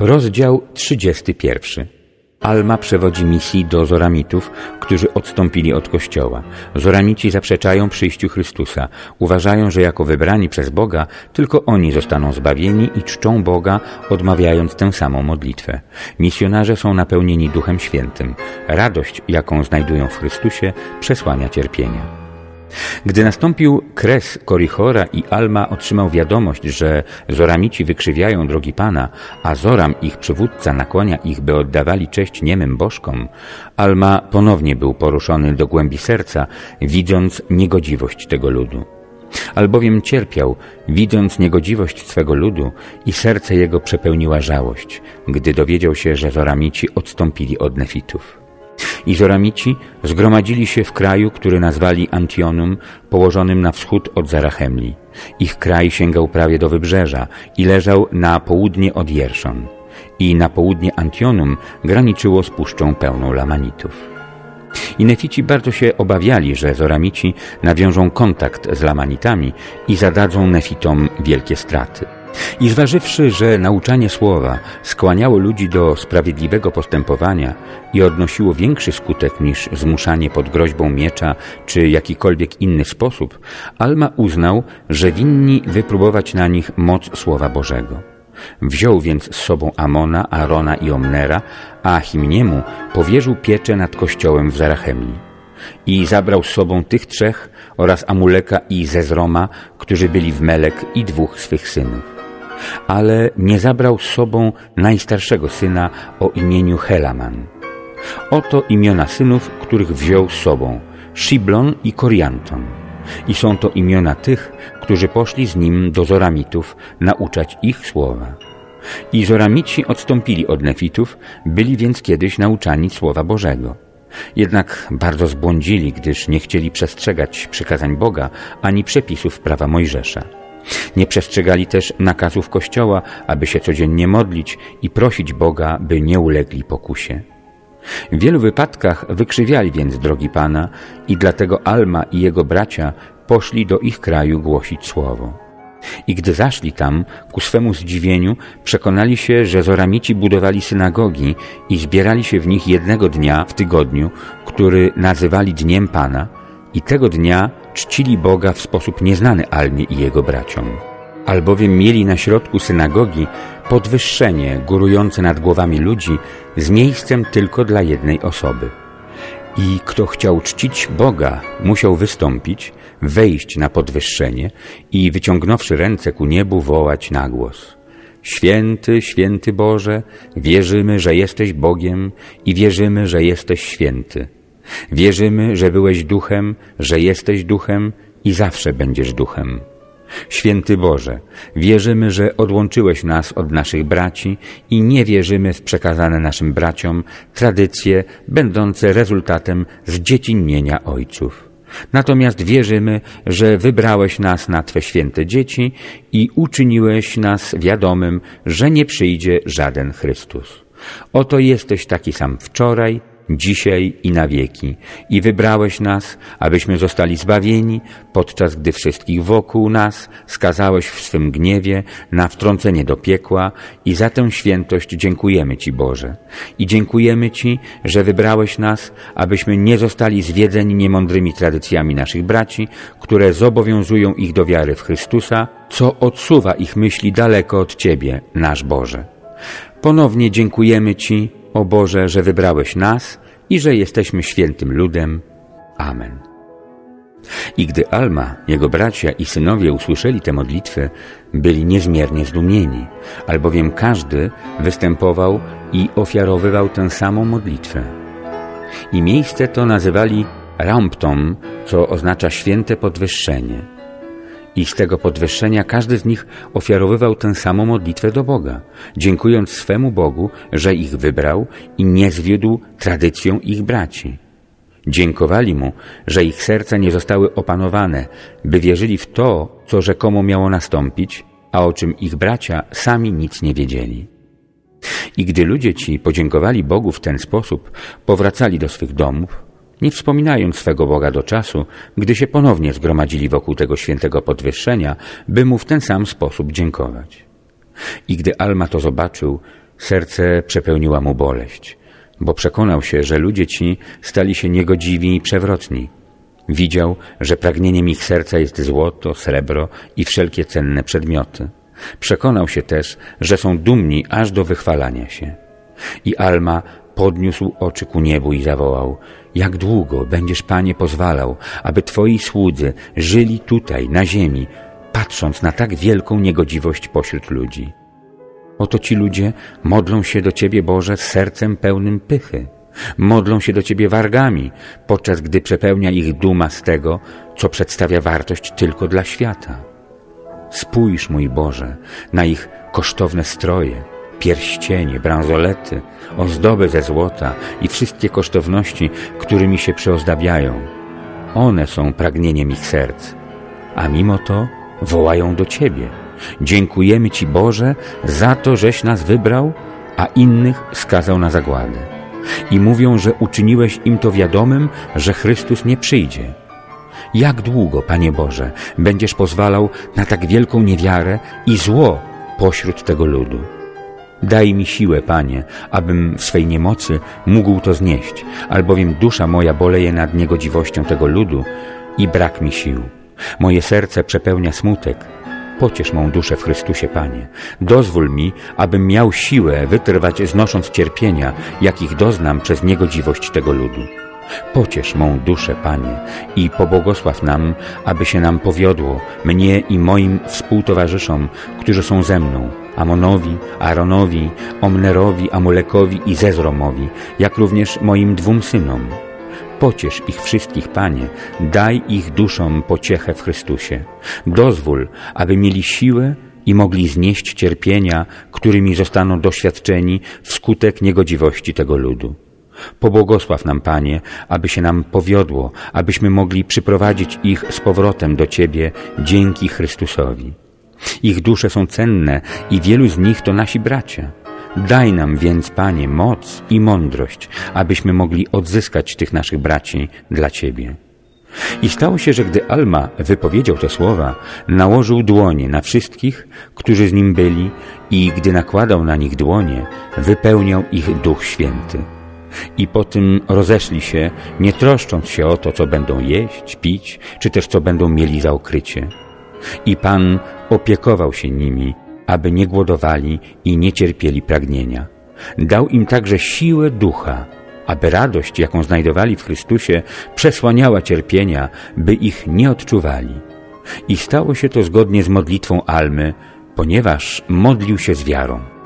Rozdział 31. Alma przewodzi misji do Zoramitów, którzy odstąpili od Kościoła. Zoramici zaprzeczają przyjściu Chrystusa. Uważają, że jako wybrani przez Boga tylko oni zostaną zbawieni i czczą Boga, odmawiając tę samą modlitwę. Misjonarze są napełnieni Duchem Świętym. Radość, jaką znajdują w Chrystusie, przesłania cierpienia. Gdy nastąpił kres Korichora i Alma otrzymał wiadomość, że Zoramici wykrzywiają drogi Pana, a Zoram, ich przywódca, nakłania ich, by oddawali cześć niemym bożkom, Alma ponownie był poruszony do głębi serca, widząc niegodziwość tego ludu. Albowiem cierpiał, widząc niegodziwość swego ludu i serce jego przepełniła żałość, gdy dowiedział się, że Zoramici odstąpili od Nefitów. Izoramici zgromadzili się w kraju, który nazwali Antionum, położonym na wschód od Zarachemli. Ich kraj sięgał prawie do wybrzeża i leżał na południe od Jerszon. I na południe Antionum graniczyło z puszczą pełną Lamanitów. I Nefici bardzo się obawiali, że Zoramici nawiążą kontakt z Lamanitami i zadadzą Nefitom wielkie straty. I zważywszy, że nauczanie słowa skłaniało ludzi do sprawiedliwego postępowania i odnosiło większy skutek niż zmuszanie pod groźbą miecza czy jakikolwiek inny sposób, Alma uznał, że winni wypróbować na nich moc Słowa Bożego. Wziął więc z sobą Amona, Arona i Omnera, a Himniemu powierzył pieczę nad kościołem w Zarachemli. I zabrał z sobą tych trzech oraz Amuleka i Zezroma, którzy byli w Melek i dwóch swych synów ale nie zabrał z sobą najstarszego syna o imieniu Helaman. Oto imiona synów, których wziął z sobą, Shiblon i Korianton. I są to imiona tych, którzy poszli z nim do Zoramitów nauczać ich słowa. I Zoramici odstąpili od Nefitów, byli więc kiedyś nauczani Słowa Bożego. Jednak bardzo zbłądzili, gdyż nie chcieli przestrzegać przykazań Boga ani przepisów prawa Mojżesza. Nie przestrzegali też nakazów Kościoła, aby się codziennie modlić i prosić Boga, by nie ulegli pokusie. W wielu wypadkach wykrzywiali więc drogi Pana i dlatego Alma i jego bracia poszli do ich kraju głosić słowo. I gdy zaszli tam, ku swemu zdziwieniu, przekonali się, że Zoramici budowali synagogi i zbierali się w nich jednego dnia w tygodniu, który nazywali Dniem Pana i tego dnia czcili Boga w sposób nieznany Almie i jego braciom. Albowiem mieli na środku synagogi podwyższenie górujące nad głowami ludzi z miejscem tylko dla jednej osoby. I kto chciał czcić Boga, musiał wystąpić, wejść na podwyższenie i wyciągnąwszy ręce ku niebu wołać na głos. Święty, święty Boże, wierzymy, że jesteś Bogiem i wierzymy, że jesteś święty. Wierzymy, że byłeś duchem, że jesteś duchem i zawsze będziesz duchem. Święty Boże, wierzymy, że odłączyłeś nas od naszych braci i nie wierzymy w przekazane naszym braciom tradycje będące rezultatem zdziecinnienia ojców. Natomiast wierzymy, że wybrałeś nas na Twe święte dzieci i uczyniłeś nas wiadomym, że nie przyjdzie żaden Chrystus. Oto jesteś taki sam wczoraj, dzisiaj i na wieki. I wybrałeś nas, abyśmy zostali zbawieni, podczas gdy wszystkich wokół nas skazałeś w swym gniewie na wtrącenie do piekła i za tę świętość dziękujemy Ci, Boże. I dziękujemy Ci, że wybrałeś nas, abyśmy nie zostali zwiedzeni niemądrymi tradycjami naszych braci, które zobowiązują ich do wiary w Chrystusa, co odsuwa ich myśli daleko od Ciebie, nasz Boże. Ponownie dziękujemy Ci, o Boże, że wybrałeś nas i że jesteśmy świętym ludem. Amen. I gdy Alma, jego bracia i synowie usłyszeli te modlitwy, byli niezmiernie zdumieni, albowiem każdy występował i ofiarowywał tę samą modlitwę. I miejsce to nazywali Ramptom, co oznacza święte podwyższenie – i z tego podwyższenia każdy z nich ofiarowywał tę samą modlitwę do Boga, dziękując swemu Bogu, że ich wybrał i nie zwiódł tradycją ich braci. Dziękowali Mu, że ich serca nie zostały opanowane, by wierzyli w to, co rzekomo miało nastąpić, a o czym ich bracia sami nic nie wiedzieli. I gdy ludzie ci podziękowali Bogu w ten sposób, powracali do swych domów, nie wspominając swego Boga do czasu, gdy się ponownie zgromadzili wokół tego świętego podwyższenia, by mu w ten sam sposób dziękować. I gdy Alma to zobaczył, Serce przepełniła mu boleść, bo przekonał się, że ludzie ci stali się niegodziwi i przewrotni. Widział, że pragnieniem ich serca jest złoto, srebro i wszelkie cenne przedmioty. Przekonał się też, że są dumni aż do wychwalania się. I Alma podniósł oczy ku niebu i zawołał Jak długo będziesz, Panie, pozwalał, aby Twoi słudzy żyli tutaj, na ziemi, patrząc na tak wielką niegodziwość pośród ludzi? Oto ci ludzie modlą się do Ciebie, Boże, z sercem pełnym pychy. Modlą się do Ciebie wargami, podczas gdy przepełnia ich duma z tego, co przedstawia wartość tylko dla świata. Spójrz, mój Boże, na ich kosztowne stroje, pierścienie, bransolety, ozdoby ze złota i wszystkie kosztowności, którymi się przyozdabiają. One są pragnieniem ich serc, a mimo to wołają do Ciebie. Dziękujemy Ci, Boże, za to, żeś nas wybrał, a innych skazał na zagładę. I mówią, że uczyniłeś im to wiadomym, że Chrystus nie przyjdzie. Jak długo, Panie Boże, będziesz pozwalał na tak wielką niewiarę i zło pośród tego ludu? Daj mi siłę, Panie, abym w swej niemocy mógł to znieść, albowiem dusza moja boleje nad niegodziwością tego ludu i brak mi sił. Moje serce przepełnia smutek. Pociesz mą duszę w Chrystusie, Panie. Dozwól mi, abym miał siłę wytrwać znosząc cierpienia, jakich doznam przez niegodziwość tego ludu. Pociesz mą duszę, Panie, i pobłogosław nam, aby się nam powiodło, mnie i moim współtowarzyszom, którzy są ze mną, Amonowi, Aaronowi, Omnerowi, Amolekowi i Zezromowi, jak również moim dwóm synom. Pociesz ich wszystkich, Panie, daj ich duszom pociechę w Chrystusie. Dozwól, aby mieli siłę i mogli znieść cierpienia, którymi zostaną doświadczeni wskutek niegodziwości tego ludu. Pobłogosław nam, Panie, aby się nam powiodło, abyśmy mogli przyprowadzić ich z powrotem do Ciebie dzięki Chrystusowi. Ich dusze są cenne i wielu z nich to nasi bracia. Daj nam więc, Panie, moc i mądrość, abyśmy mogli odzyskać tych naszych braci dla Ciebie. I stało się, że gdy Alma wypowiedział te słowa, nałożył dłonie na wszystkich, którzy z nim byli i gdy nakładał na nich dłonie, wypełniał ich Duch Święty. I po tym rozeszli się, nie troszcząc się o to, co będą jeść, pić, czy też co będą mieli za okrycie. I Pan opiekował się nimi, aby nie głodowali i nie cierpieli pragnienia. Dał im także siłę ducha, aby radość, jaką znajdowali w Chrystusie, przesłaniała cierpienia, by ich nie odczuwali. I stało się to zgodnie z modlitwą Almy, ponieważ modlił się z wiarą.